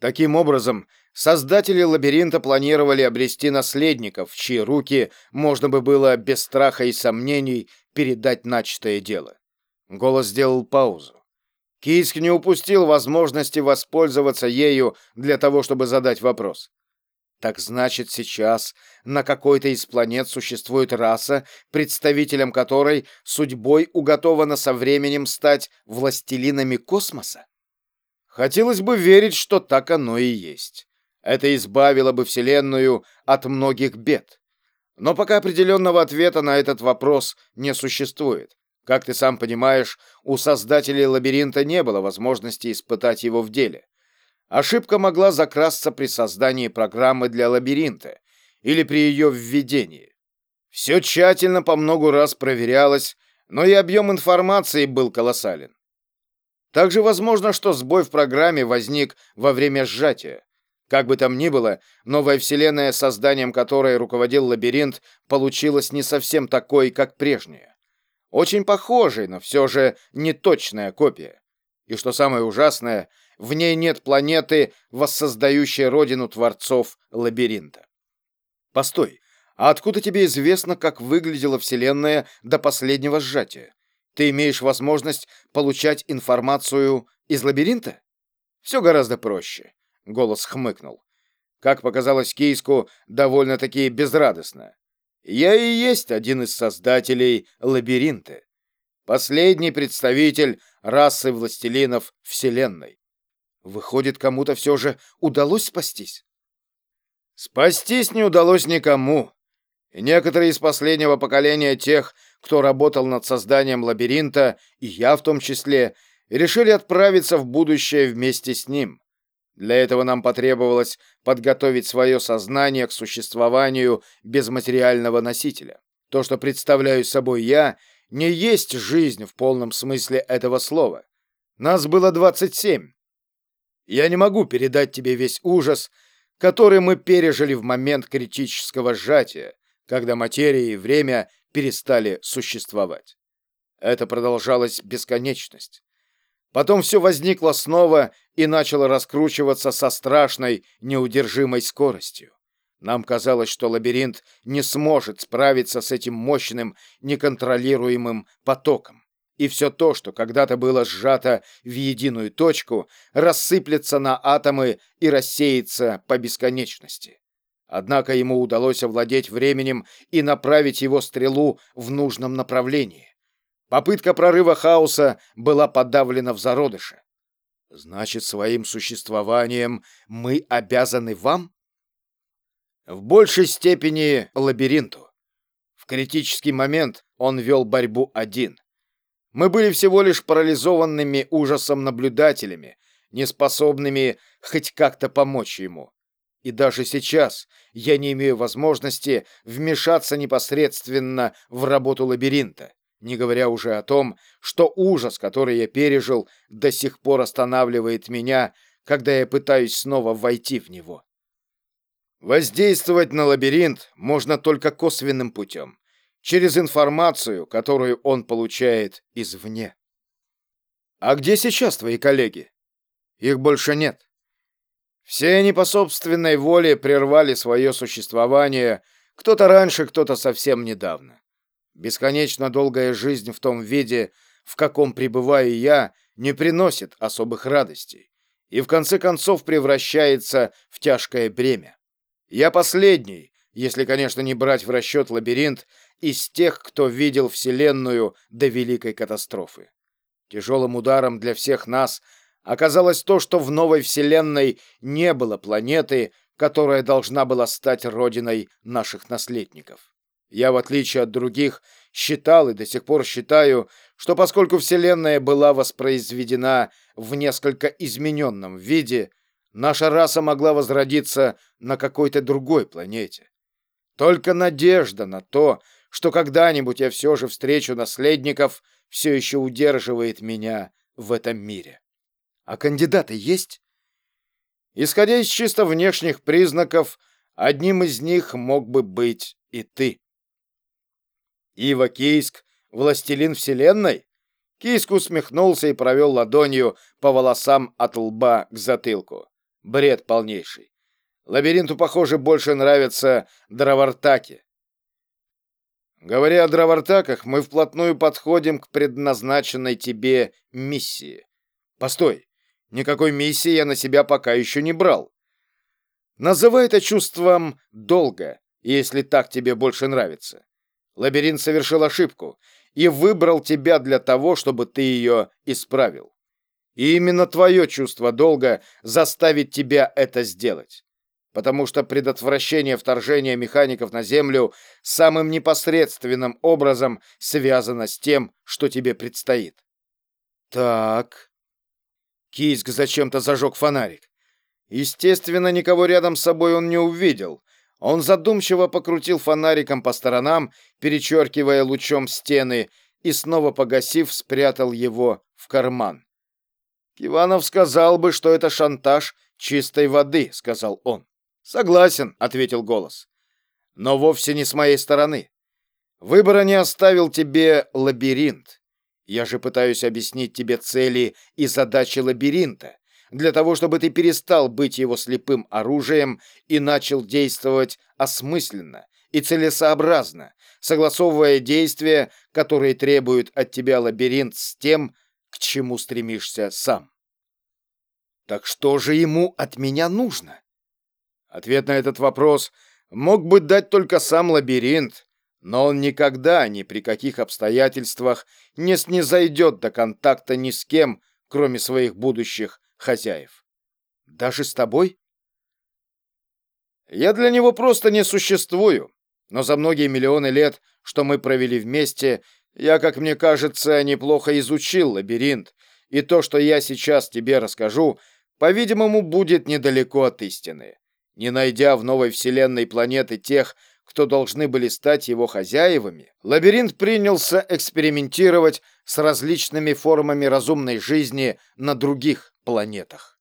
Таким образом, создатели лабиринта планировали обрести наследников, в чьи руки можно бы было без страха и сомнений передать начатое дело. Голос сделал паузу. Кийск не упустил возможности воспользоваться ею для того, чтобы задать вопрос. Так значит, сейчас на какой-то из планет существует раса, представителям которой судьбой уготовано со временем стать властелинами космоса? Хотелось бы верить, что так оно и есть. Это избавило бы Вселенную от многих бед. Но пока определенного ответа на этот вопрос не существует. Как ты сам понимаешь, у создателей лабиринта не было возможности испытать его в деле. Ошибка могла закрасться при создании программы для лабиринта или при ее введении. Все тщательно по многу раз проверялось, но и объем информации был колоссален. Также возможно, что сбой в программе возник во время сжатия. Как бы там ни было, новая вселенная, созданием которой руководил лабиринт, получилась не совсем такой, как прежняя. Очень похожей, но все же не точная копия. И что самое ужасное, в ней нет планеты, воссоздающей родину творцов лабиринта. Постой, а откуда тебе известно, как выглядела Вселенная до последнего сжатия? Ты имеешь возможность получать информацию из лабиринта? Все гораздо проще, голос хмыкнул. Как показалось Кейску, довольно-таки безрадостно. Я и есть один из создателей лабиринта. Последний представитель расы властелинов Вселенной. Выходит, кому-то все же удалось спастись? Спастись не удалось никому. Некоторые из последнего поколения тех, кто работал над созданием лабиринта, и я в том числе, решили отправиться в будущее вместе с ним. Для этого нам потребовалось подготовить свое сознание к существованию без материального носителя. То, что представляю собой я, не есть жизнь в полном смысле этого слова. Нас было 27. Я не могу передать тебе весь ужас, который мы пережили в момент критического сжатия, когда материя и время перестали существовать. Это продолжалось бесконечность. Потом все возникло снова и начало раскручиваться со страшной, неудержимой скоростью. Нам казалось, что лабиринт не сможет справиться с этим мощным, неконтролируемым потоком. И все то, что когда-то было сжато в единую точку, рассыплется на атомы и рассеется по бесконечности. Однако ему удалось овладеть временем и направить его стрелу в нужном направлении. Попытка прорыва хаоса была подавлена в зародыше. Значит, своим существованием мы обязаны вам? В большей степени лабиринту. В критический момент он вел борьбу один. Мы были всего лишь парализованными ужасом наблюдателями, неспособными хоть как-то помочь ему. И даже сейчас я не имею возможности вмешаться непосредственно в работу лабиринта не говоря уже о том, что ужас, который я пережил, до сих пор останавливает меня, когда я пытаюсь снова войти в него. Воздействовать на лабиринт можно только косвенным путем, через информацию, которую он получает извне. А где сейчас твои коллеги? Их больше нет. Все они по собственной воле прервали свое существование, кто-то раньше, кто-то совсем недавно. Бесконечно долгая жизнь в том виде, в каком пребываю я, не приносит особых радостей и в конце концов превращается в тяжкое бремя. Я последний, если, конечно, не брать в расчет лабиринт, из тех, кто видел Вселенную до Великой катастрофы. Тяжелым ударом для всех нас оказалось то, что в новой Вселенной не было планеты, которая должна была стать родиной наших наследников. Я, в отличие от других, считал и до сих пор считаю, что поскольку Вселенная была воспроизведена в несколько измененном виде, наша раса могла возродиться на какой-то другой планете. Только надежда на то, что когда-нибудь я все же встречу наследников, все еще удерживает меня в этом мире. А кандидаты есть? Исходя из чисто внешних признаков, одним из них мог бы быть и ты. Ива Кийск, властелин вселенной? Кийск усмехнулся и провел ладонью по волосам от лба к затылку. Бред полнейший. Лабиринту, похоже, больше нравятся дровартаки. Говоря о дровартаках, мы вплотную подходим к предназначенной тебе миссии. Постой, никакой миссии я на себя пока еще не брал. Называй это чувством долга, если так тебе больше нравится. Лабиринт совершил ошибку и выбрал тебя для того, чтобы ты ее исправил. И именно твое чувство долга заставит тебя это сделать. Потому что предотвращение вторжения механиков на Землю самым непосредственным образом связано с тем, что тебе предстоит. Так. Киск зачем-то зажег фонарик. Естественно, никого рядом с собой он не увидел. Он задумчиво покрутил фонариком по сторонам, перечеркивая лучом стены, и снова погасив, спрятал его в карман. Иванов сказал бы, что это шантаж чистой воды, сказал он. Согласен, ответил голос. Но вовсе не с моей стороны. Выбора не оставил тебе лабиринт. Я же пытаюсь объяснить тебе цели и задачи лабиринта, для того, чтобы ты перестал быть его слепым оружием и начал действовать осмысленно и целесообразно, согласовывая действия, которые требуют от тебя лабиринт с тем, к чему стремишься сам. Так что же ему от меня нужно? Ответ на этот вопрос мог бы дать только сам лабиринт, но он никогда ни при каких обстоятельствах не снизойдет до контакта ни с кем, кроме своих будущих хозяев. Даже с тобой? Я для него просто не существую, но за многие миллионы лет, что мы провели вместе, я, как мне кажется, неплохо изучил лабиринт, и то, что я сейчас тебе расскажу, по-видимому, будет недалеко от истины. Не найдя в новой вселенной планеты тех, кто должны были стать его хозяевами, лабиринт принялся экспериментировать с различными формами разумной жизни на других планетах.